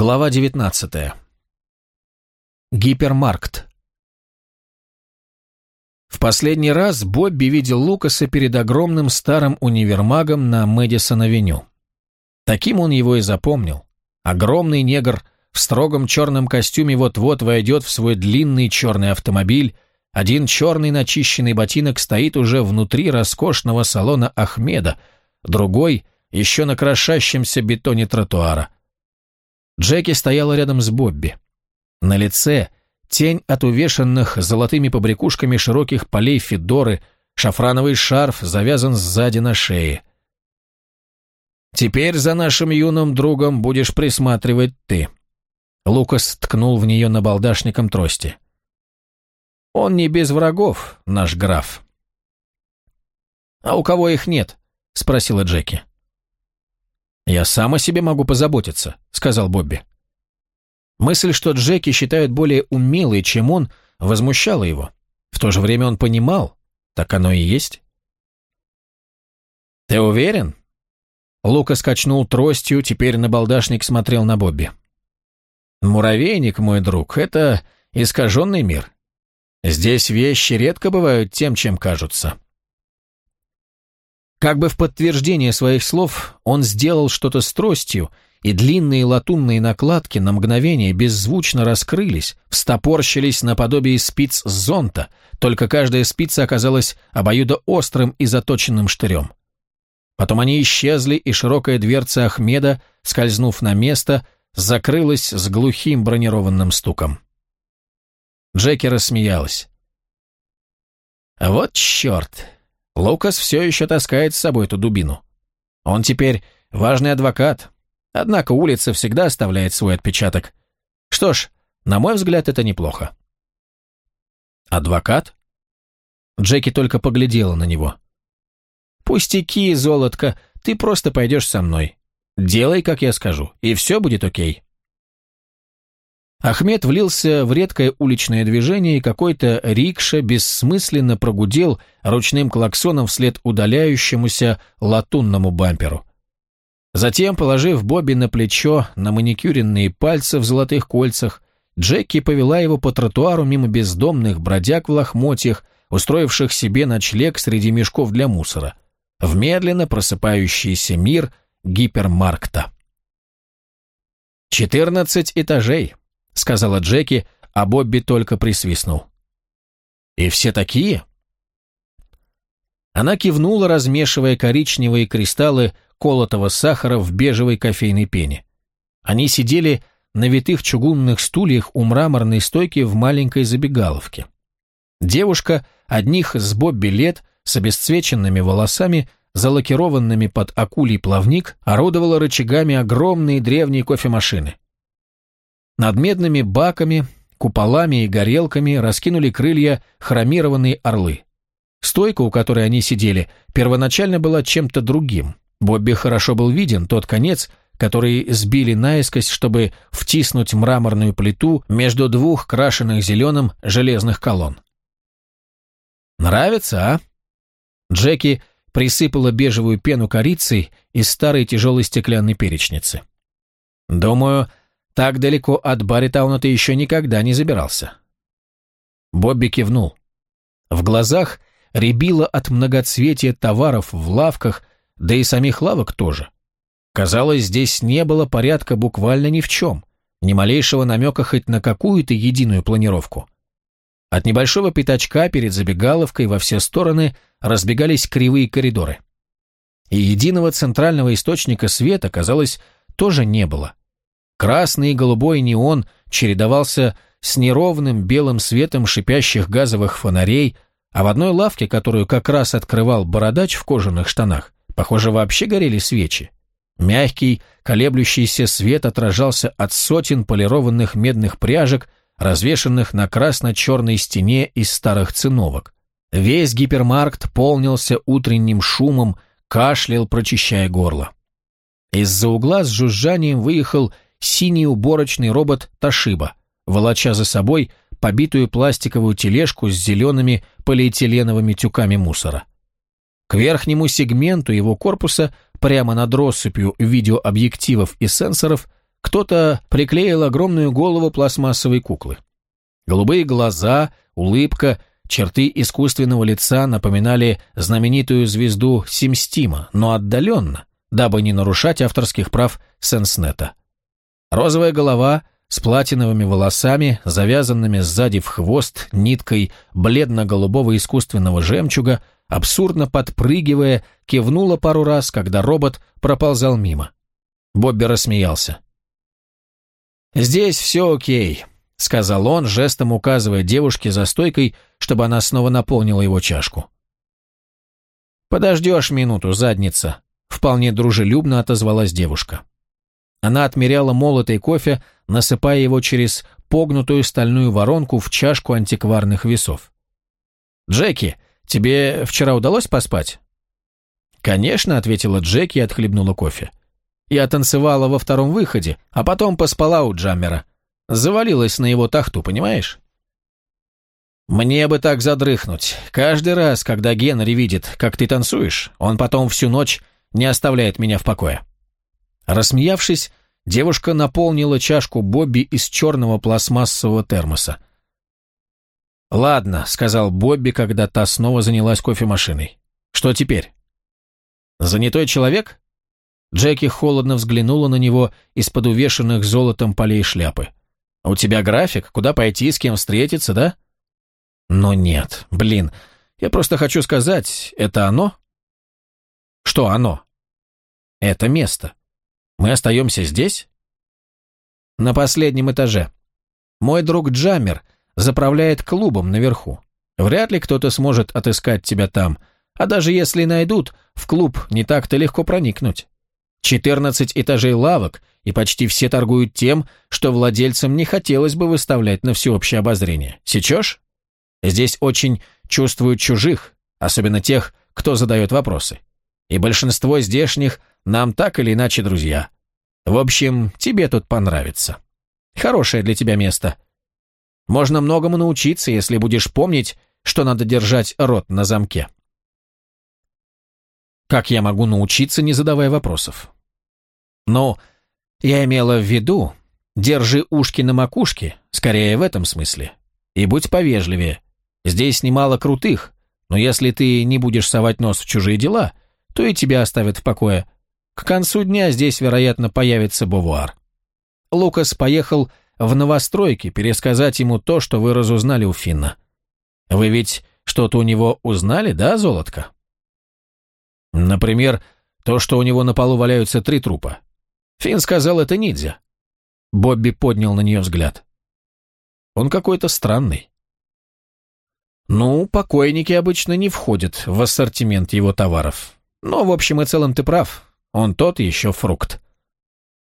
Глава 19. Гипермаркт. В последний раз Бобби видел Лукаса перед огромным старым универмагом на Мэдисон-авеню. Таким он его и запомнил. Огромный негр в строгом черном костюме вот-вот войдет в свой длинный черный автомобиль, один черный начищенный ботинок стоит уже внутри роскошного салона Ахмеда, другой еще на крошащемся бетоне тротуара – Джеки стояла рядом с Бобби. На лице тень от увешанных золотыми побрякушками широких полей Федоры, шафрановый шарф завязан сзади на шее. «Теперь за нашим юным другом будешь присматривать ты». Лукас ткнул в нее набалдашником трости. «Он не без врагов, наш граф». «А у кого их нет?» — спросила Джеки. «Я сам о себе могу позаботиться», — сказал Бобби. Мысль, что Джеки считают более умелой, чем он, возмущала его. В то же время он понимал, так оно и есть. «Ты уверен?» Лука скачнул тростью, теперь набалдашник смотрел на Бобби. «Муравейник, мой друг, это искаженный мир. Здесь вещи редко бывают тем, чем кажутся». Как бы в подтверждение своих слов, он сделал что-то с тростью, и длинные латунные накладки на мгновение беззвучно раскрылись, встопорщились наподобие спиц зонта, только каждая спица оказалась обоюдоострым и заточенным штырем. Потом они исчезли, и широкая дверца Ахмеда, скользнув на место, закрылась с глухим бронированным стуком. Джеки рассмеялась. «Вот черт!» Лукас все еще таскает с собой эту дубину. Он теперь важный адвокат, однако улица всегда оставляет свой отпечаток. Что ж, на мой взгляд, это неплохо. Адвокат? Джеки только поглядела на него. «Пустяки, золотко, ты просто пойдешь со мной. Делай, как я скажу, и все будет окей». Ахмед влился в редкое уличное движение, и какой-то рикша бессмысленно прогудел ручным клаксоном вслед удаляющемуся латунному бамперу. Затем, положив Бобби на плечо на маникюренные пальцы в золотых кольцах, Джеки повела его по тротуару мимо бездомных бродяг в лохмотьях, устроивших себе ночлег среди мешков для мусора, в медленно просыпающийся мир гипермаркта. «Четырнадцать этажей», сказала Джеки, а Бобби только присвистнул. «И все такие?» Она кивнула, размешивая коричневые кристаллы колотого сахара в бежевой кофейной пене. Они сидели на витых чугунных стульях у мраморной стойки в маленькой забегаловке. Девушка, одних с Бобби лет, с обесцвеченными волосами, залакированными под акулий плавник, орудовала рычагами огромной древней кофемашины. Над медными баками, куполами и горелками раскинули крылья хромированные орлы. Стойка, у которой они сидели, первоначально была чем-то другим. Бобби хорошо был виден тот конец, который сбили наискось, чтобы втиснуть мраморную плиту между двух крашенных зеленым железных колонн. «Нравится, а?» Джеки присыпала бежевую пену корицей из старой тяжелой стеклянной перечницы. «Думаю, так далеко от Барритауна ты еще никогда не забирался. Бобби кивнул. В глазах рябило от многоцветия товаров в лавках, да и самих лавок тоже. Казалось, здесь не было порядка буквально ни в чем, ни малейшего намека хоть на какую-то единую планировку. От небольшого пятачка перед забегаловкой во все стороны разбегались кривые коридоры. И единого центрального источника света, казалось, тоже не было. Красный и голубой неон чередовался с неровным белым светом шипящих газовых фонарей, а в одной лавке, которую как раз открывал бородач в кожаных штанах, похоже, вообще горели свечи. Мягкий, колеблющийся свет отражался от сотен полированных медных пряжек, развешанных на красно-черной стене из старых циновок. Весь гипермаркт полнился утренним шумом, кашлял, прочищая горло. Из-за угла с жужжанием выехал синий уборочный робот Ташиба, волоча за собой побитую пластиковую тележку с зелеными полиэтиленовыми тюками мусора. К верхнему сегменту его корпуса, прямо над россыпью видеообъективов и сенсоров, кто-то приклеил огромную голову пластмассовой куклы. Голубые глаза, улыбка, черты искусственного лица напоминали знаменитую звезду Симстима, но отдаленно, дабы не нарушать авторских прав Сенснета. Розовая голова с платиновыми волосами, завязанными сзади в хвост ниткой бледно-голубого искусственного жемчуга, абсурдно подпрыгивая, кивнула пару раз, когда робот проползал мимо. Бобби рассмеялся. «Здесь все окей», — сказал он, жестом указывая девушке за стойкой, чтобы она снова наполнила его чашку. «Подождешь минуту, задница», — вполне дружелюбно отозвалась девушка. Она отмеряла молотый кофе, насыпая его через погнутую стальную воронку в чашку антикварных весов. «Джеки, тебе вчера удалось поспать?» «Конечно», — ответила Джеки и отхлебнула кофе. «Я танцевала во втором выходе, а потом поспала у Джаммера. Завалилась на его тахту, понимаешь?» «Мне бы так задрыхнуть. Каждый раз, когда Генри видит, как ты танцуешь, он потом всю ночь не оставляет меня в покое». Рассмеявшись, девушка наполнила чашку Бобби из черного пластмассового термоса. «Ладно», — сказал Бобби, когда та снова занялась кофемашиной. «Что теперь?» «Занятой человек?» Джеки холодно взглянула на него из-под увешанных золотом полей шляпы. «У тебя график? Куда пойти, с кем встретиться, да?» «Но нет, блин, я просто хочу сказать, это оно?» «Что оно?» «Это место. Мы остаемся здесь?» «На последнем этаже. Мой друг Джаммер заправляет клубом наверху. Вряд ли кто-то сможет отыскать тебя там, а даже если найдут, в клуб не так-то легко проникнуть. Четырнадцать этажей лавок, и почти все торгуют тем, что владельцам не хотелось бы выставлять на всеобщее обозрение. Сечешь? Здесь очень чувствуют чужих, особенно тех, кто задает вопросы. И большинство здешних нам так или иначе друзья. В общем, тебе тут понравится. Хорошее для тебя место. Можно многому научиться, если будешь помнить, что надо держать рот на замке. Как я могу научиться, не задавая вопросов? Ну, я имела в виду, держи ушки на макушке, скорее в этом смысле. И будь повежливее. Здесь немало крутых, но если ты не будешь совать нос в чужие дела, то и тебя оставят в покое. К концу дня здесь, вероятно, появится Бовуар. Лукас поехал в новостройки пересказать ему то, что вы разузнали у Финна. Вы ведь что-то у него узнали, да, золотко? Например, то, что у него на полу валяются три трупа. Финн сказал, это ниндзя. Бобби поднял на нее взгляд. Он какой-то странный. Ну, покойники обычно не входят в ассортимент его товаров. Но, в общем и целом, ты прав. Он тот еще фрукт.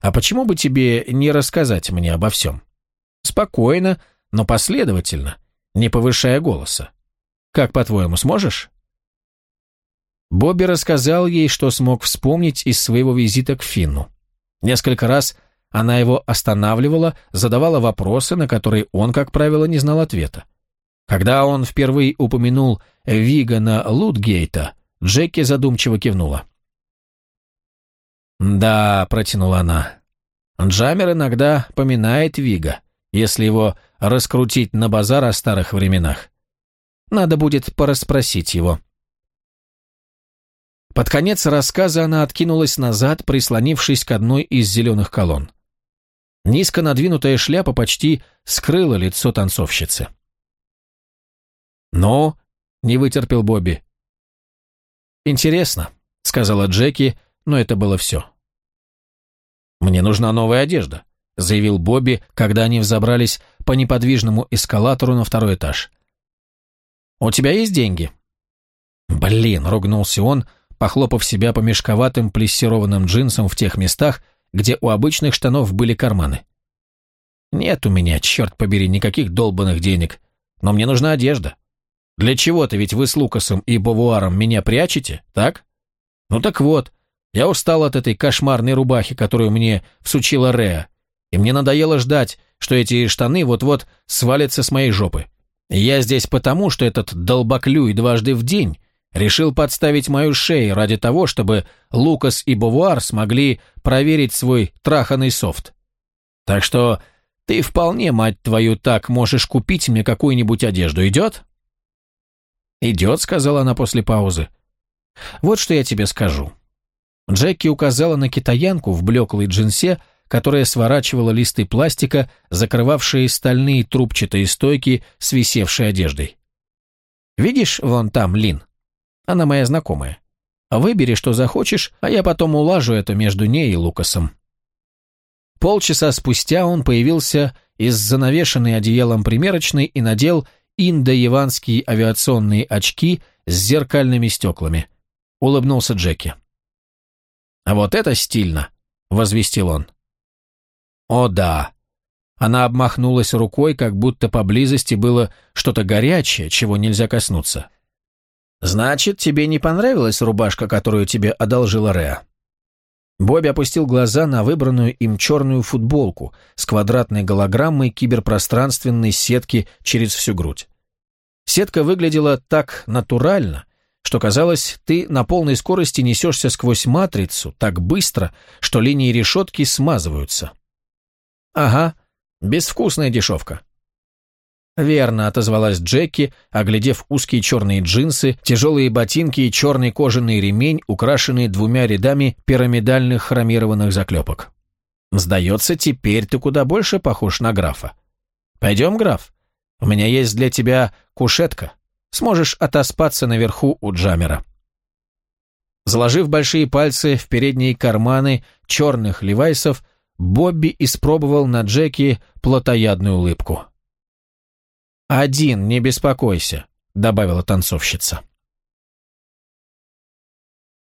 А почему бы тебе не рассказать мне обо всем? Спокойно, но последовательно, не повышая голоса. Как, по-твоему, сможешь? Бобби рассказал ей, что смог вспомнить из своего визита к Финну. Несколько раз она его останавливала, задавала вопросы, на которые он, как правило, не знал ответа. Когда он впервые упомянул Вигана Лутгейта, Джеки задумчиво кивнула. «Да», — протянула она, — «Джамер иногда поминает Вига, если его раскрутить на базар о старых временах. Надо будет порасспросить его». Под конец рассказа она откинулась назад, прислонившись к одной из зеленых колонн. Низко надвинутая шляпа почти скрыла лицо танцовщицы. «Ну?» — не вытерпел Бобби. «Интересно», — сказала Джеки, но это было все. «Мне нужна новая одежда», — заявил Бобби, когда они взобрались по неподвижному эскалатору на второй этаж. «У тебя есть деньги?» «Блин», — ругнулся он, похлопав себя по мешковатым плессированным джинсам в тех местах, где у обычных штанов были карманы. «Нет у меня, черт побери, никаких долбанных денег, но мне нужна одежда. Для чего-то ведь вы с Лукасом и Бавуаром меня прячете, так? Ну так вот, я устал от этой кошмарной рубахи, которую мне всучила Реа, и мне надоело ждать, что эти штаны вот-вот свалятся с моей жопы. я здесь потому, что этот долбоклюй дважды в день решил подставить мою шею ради того, чтобы Лукас и Бавуар смогли проверить свой траханный софт. Так что ты вполне, мать твою, так можешь купить мне какую-нибудь одежду. Идет?» «Идет», — сказала она после паузы. «Вот что я тебе скажу». Джеки указала на китаянку в блеклой джинсе, которая сворачивала листы пластика, закрывавшие стальные трубчатые стойки с висевшей одеждой. «Видишь, вон там Лин? Она моя знакомая. Выбери, что захочешь, а я потом улажу это между ней и Лукасом». Полчаса спустя он появился из занавешенной одеялом примерочной и надел индо-яванские авиационные очки с зеркальными стеклами. Улыбнулся Джеки. «А вот это стильно!» — возвестил он. «О да!» Она обмахнулась рукой, как будто поблизости было что-то горячее, чего нельзя коснуться. «Значит, тебе не понравилась рубашка, которую тебе одолжила Реа?» Бобби опустил глаза на выбранную им черную футболку с квадратной голограммой киберпространственной сетки через всю грудь. Сетка выглядела так натурально, что казалось, ты на полной скорости несешься сквозь матрицу так быстро, что линии решетки смазываются. «Ага, безвкусная дешевка», «Верно», — отозвалась Джеки, оглядев узкие черные джинсы, тяжелые ботинки и черный кожаный ремень, украшенный двумя рядами пирамидальных хромированных заклепок. «Сдается, теперь ты куда больше похож на графа. Пойдем, граф? У меня есть для тебя кушетка. Сможешь отоспаться наверху у Джамера». Заложив большие пальцы в передние карманы черных левайсов, Бобби испробовал на Джеки плотоядную улыбку. «Один, не беспокойся», — добавила танцовщица.